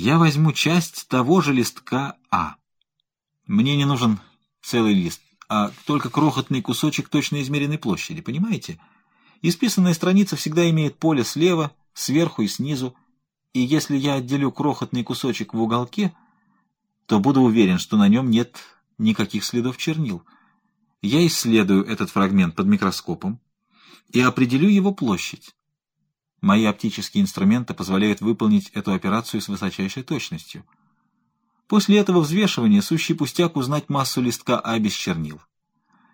Я возьму часть того же листка А. Мне не нужен целый лист, а только крохотный кусочек точно измеренной площади, понимаете? Исписанная страница всегда имеет поле слева, сверху и снизу, и если я отделю крохотный кусочек в уголке, то буду уверен, что на нем нет никаких следов чернил. Я исследую этот фрагмент под микроскопом и определю его площадь. Мои оптические инструменты позволяют выполнить эту операцию с высочайшей точностью. После этого взвешивания сущий пустяк узнать массу листка А без чернил.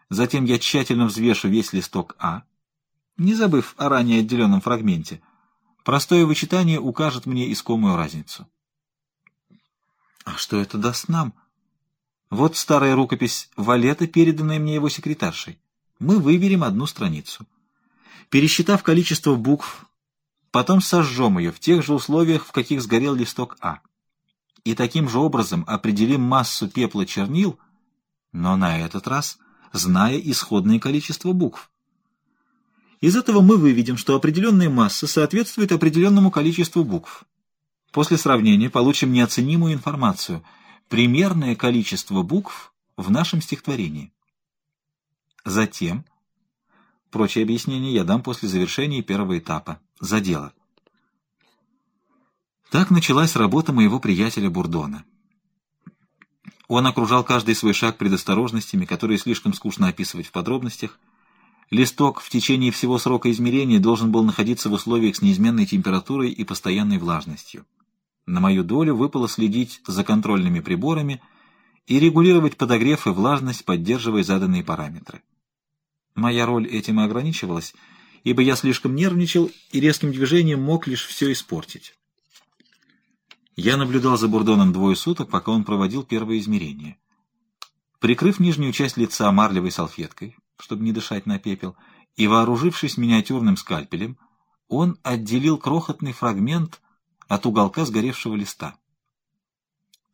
Затем я тщательно взвешу весь листок А, не забыв о ранее отделенном фрагменте. Простое вычитание укажет мне искомую разницу. А что это даст нам? Вот старая рукопись Валета, переданная мне его секретаршей. Мы выберем одну страницу. Пересчитав количество букв, потом сожжем ее в тех же условиях, в каких сгорел листок А. И таким же образом определим массу пепла чернил, но на этот раз зная исходное количество букв. Из этого мы выведем, что определенная масса соответствует определенному количеству букв. После сравнения получим неоценимую информацию, примерное количество букв в нашем стихотворении. Затем, прочие объяснения я дам после завершения первого этапа, за дело. Так началась работа моего приятеля Бурдона. Он окружал каждый свой шаг предосторожностями, которые слишком скучно описывать в подробностях, Листок в течение всего срока измерения должен был находиться в условиях с неизменной температурой и постоянной влажностью. На мою долю выпало следить за контрольными приборами и регулировать подогрев и влажность, поддерживая заданные параметры. Моя роль этим и ограничивалась, ибо я слишком нервничал и резким движением мог лишь все испортить. Я наблюдал за Бурдоном двое суток, пока он проводил первое измерение. Прикрыв нижнюю часть лица марлевой салфеткой, чтобы не дышать на пепел, и, вооружившись миниатюрным скальпелем, он отделил крохотный фрагмент от уголка сгоревшего листа.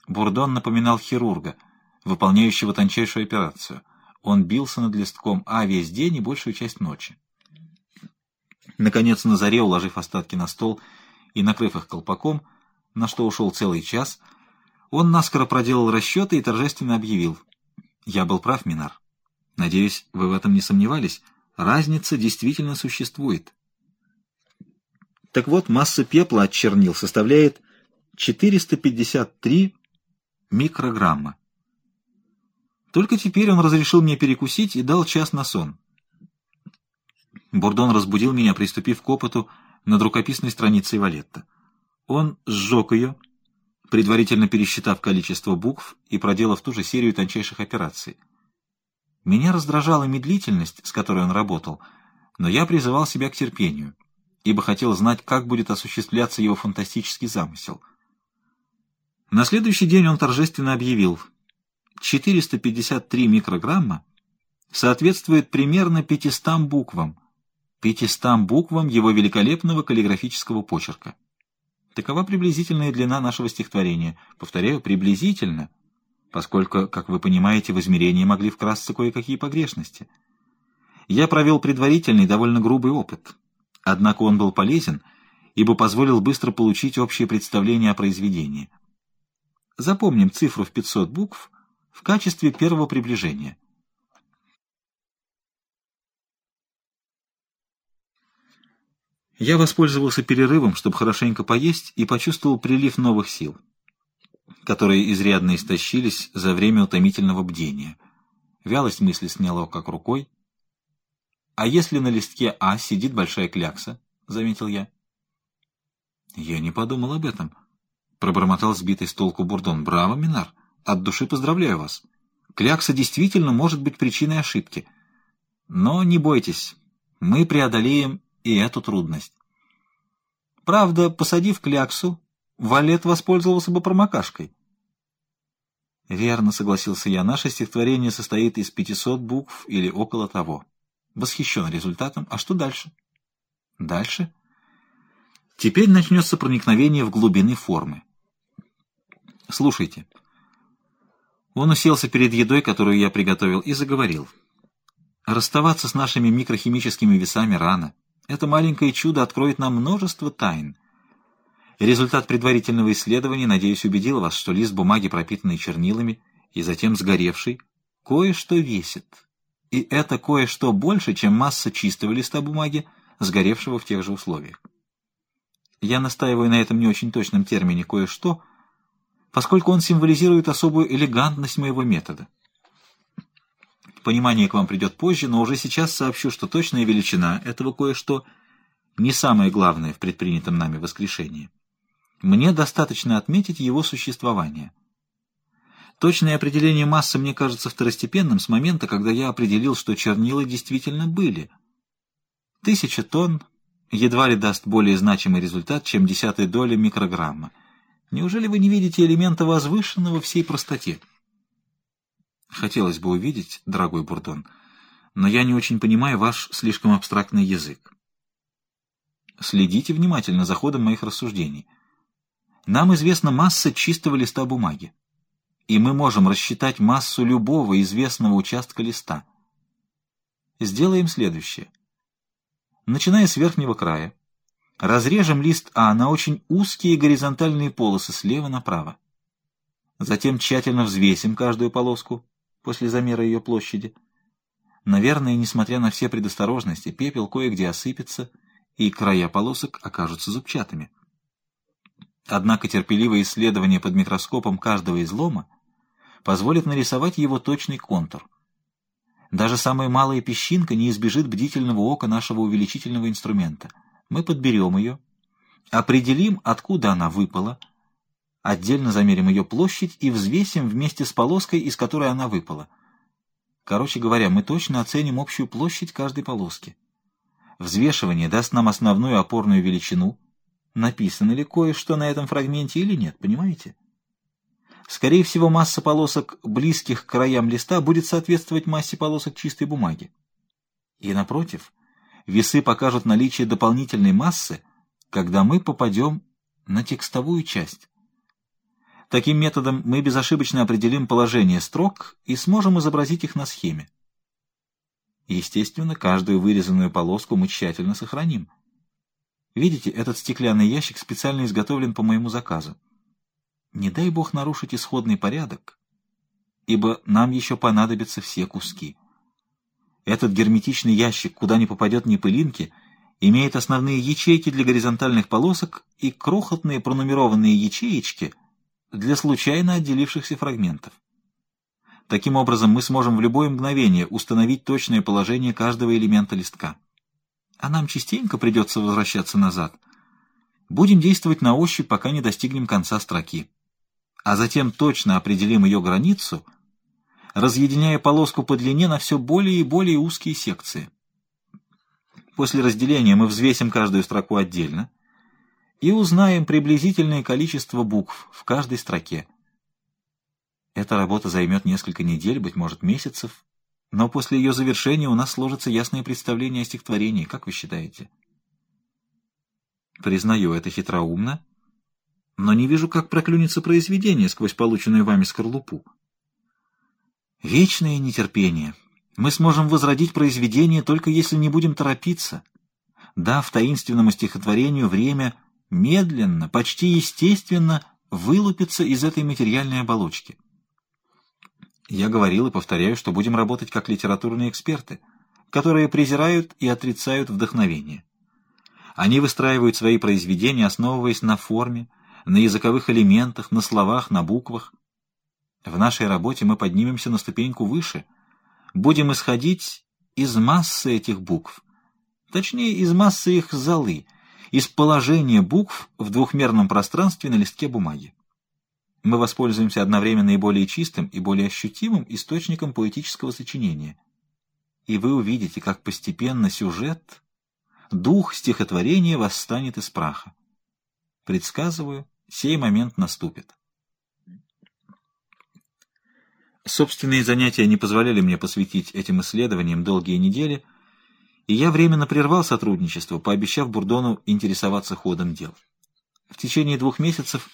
Бурдон напоминал хирурга, выполняющего тончайшую операцию. Он бился над листком А весь день и большую часть ночи. Наконец, на заре, уложив остатки на стол и накрыв их колпаком, на что ушел целый час, он наскоро проделал расчеты и торжественно объявил. «Я был прав, Минар. Надеюсь, вы в этом не сомневались. Разница действительно существует. Так вот, масса пепла от чернил составляет 453 микрограмма. Только теперь он разрешил мне перекусить и дал час на сон. Бурдон разбудил меня, приступив к опыту над рукописной страницей Валетта. Он сжег ее, предварительно пересчитав количество букв и проделав ту же серию тончайших операций. Меня раздражала медлительность, с которой он работал, но я призывал себя к терпению, ибо хотел знать, как будет осуществляться его фантастический замысел. На следующий день он торжественно объявил, 453 микрограмма соответствует примерно 500 буквам, 500 буквам его великолепного каллиграфического почерка. Такова приблизительная длина нашего стихотворения. Повторяю, приблизительно — поскольку, как вы понимаете, в измерении могли вкрасться кое-какие погрешности. Я провел предварительный, довольно грубый опыт. Однако он был полезен, ибо позволил быстро получить общее представление о произведении. Запомним цифру в 500 букв в качестве первого приближения. Я воспользовался перерывом, чтобы хорошенько поесть, и почувствовал прилив новых сил которые изрядно истощились за время утомительного бдения. Вялость мысли сняло как рукой. «А если на листке А сидит большая клякса?» — заметил я. «Я не подумал об этом», — пробормотал сбитый с толку Бурдон. «Браво, Минар! От души поздравляю вас! Клякса действительно может быть причиной ошибки. Но не бойтесь, мы преодолеем и эту трудность. Правда, посадив кляксу, Валет воспользовался бы промокашкой. Верно, согласился я, наше стихотворение состоит из 500 букв или около того. Восхищен результатом. А что дальше? Дальше? Теперь начнется проникновение в глубины формы. Слушайте. Он уселся перед едой, которую я приготовил, и заговорил. Расставаться с нашими микрохимическими весами рано. Это маленькое чудо откроет нам множество тайн. Результат предварительного исследования, надеюсь, убедил вас, что лист бумаги, пропитанный чернилами и затем сгоревший, кое-что весит. И это кое-что больше, чем масса чистого листа бумаги, сгоревшего в тех же условиях. Я настаиваю на этом не очень точном термине «кое-что», поскольку он символизирует особую элегантность моего метода. Понимание к вам придет позже, но уже сейчас сообщу, что точная величина этого кое-что не самое главное в предпринятом нами воскрешении. Мне достаточно отметить его существование. Точное определение массы мне кажется второстепенным с момента, когда я определил, что чернила действительно были. Тысяча тонн едва ли даст более значимый результат, чем десятая доля микрограмма. Неужели вы не видите элемента возвышенного всей простоте? Хотелось бы увидеть, дорогой Бурдон, но я не очень понимаю ваш слишком абстрактный язык. Следите внимательно за ходом моих рассуждений. Нам известна масса чистого листа бумаги, и мы можем рассчитать массу любого известного участка листа. Сделаем следующее. Начиная с верхнего края, разрежем лист А на очень узкие горизонтальные полосы слева направо. Затем тщательно взвесим каждую полоску после замера ее площади. Наверное, несмотря на все предосторожности, пепел кое-где осыпется, и края полосок окажутся зубчатыми. Однако терпеливое исследование под микроскопом каждого излома позволит нарисовать его точный контур. Даже самая малая песчинка не избежит бдительного ока нашего увеличительного инструмента. Мы подберем ее, определим, откуда она выпала, отдельно замерим ее площадь и взвесим вместе с полоской, из которой она выпала. Короче говоря, мы точно оценим общую площадь каждой полоски. Взвешивание даст нам основную опорную величину, написано ли кое-что на этом фрагменте или нет, понимаете? Скорее всего, масса полосок, близких к краям листа, будет соответствовать массе полосок чистой бумаги. И, напротив, весы покажут наличие дополнительной массы, когда мы попадем на текстовую часть. Таким методом мы безошибочно определим положение строк и сможем изобразить их на схеме. Естественно, каждую вырезанную полоску мы тщательно сохраним. Видите, этот стеклянный ящик специально изготовлен по моему заказу. Не дай бог нарушить исходный порядок, ибо нам еще понадобятся все куски. Этот герметичный ящик, куда не попадет ни пылинки, имеет основные ячейки для горизонтальных полосок и крохотные пронумерованные ячеечки для случайно отделившихся фрагментов. Таким образом, мы сможем в любое мгновение установить точное положение каждого элемента листка. А нам частенько придется возвращаться назад. Будем действовать на ощупь, пока не достигнем конца строки. А затем точно определим ее границу, разъединяя полоску по длине на все более и более узкие секции. После разделения мы взвесим каждую строку отдельно и узнаем приблизительное количество букв в каждой строке. Эта работа займет несколько недель, быть может, месяцев, но после ее завершения у нас сложится ясное представление о стихотворении, как вы считаете? Признаю, это хитроумно, но не вижу, как проклюнется произведение сквозь полученную вами скорлупу. Вечное нетерпение. Мы сможем возродить произведение, только если не будем торопиться, дав таинственному стихотворению время медленно, почти естественно вылупиться из этой материальной оболочки. Я говорил и повторяю, что будем работать как литературные эксперты, которые презирают и отрицают вдохновение. Они выстраивают свои произведения, основываясь на форме, на языковых элементах, на словах, на буквах. В нашей работе мы поднимемся на ступеньку выше, будем исходить из массы этих букв, точнее, из массы их золы, из положения букв в двухмерном пространстве на листке бумаги мы воспользуемся одновременно и более чистым, и более ощутимым источником поэтического сочинения. И вы увидите, как постепенно сюжет, дух стихотворения восстанет из праха. Предсказываю, сей момент наступит. Собственные занятия не позволяли мне посвятить этим исследованиям долгие недели, и я временно прервал сотрудничество, пообещав Бурдону интересоваться ходом дел. В течение двух месяцев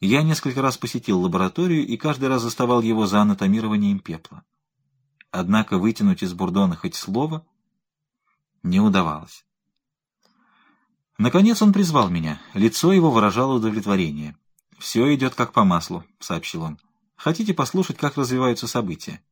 я несколько раз посетил лабораторию и каждый раз заставал его за анатомированием пепла. Однако вытянуть из Бурдона хоть слово не удавалось. Наконец он призвал меня. Лицо его выражало удовлетворение. «Все идет как по маслу», — сообщил он. «Хотите послушать, как развиваются события?»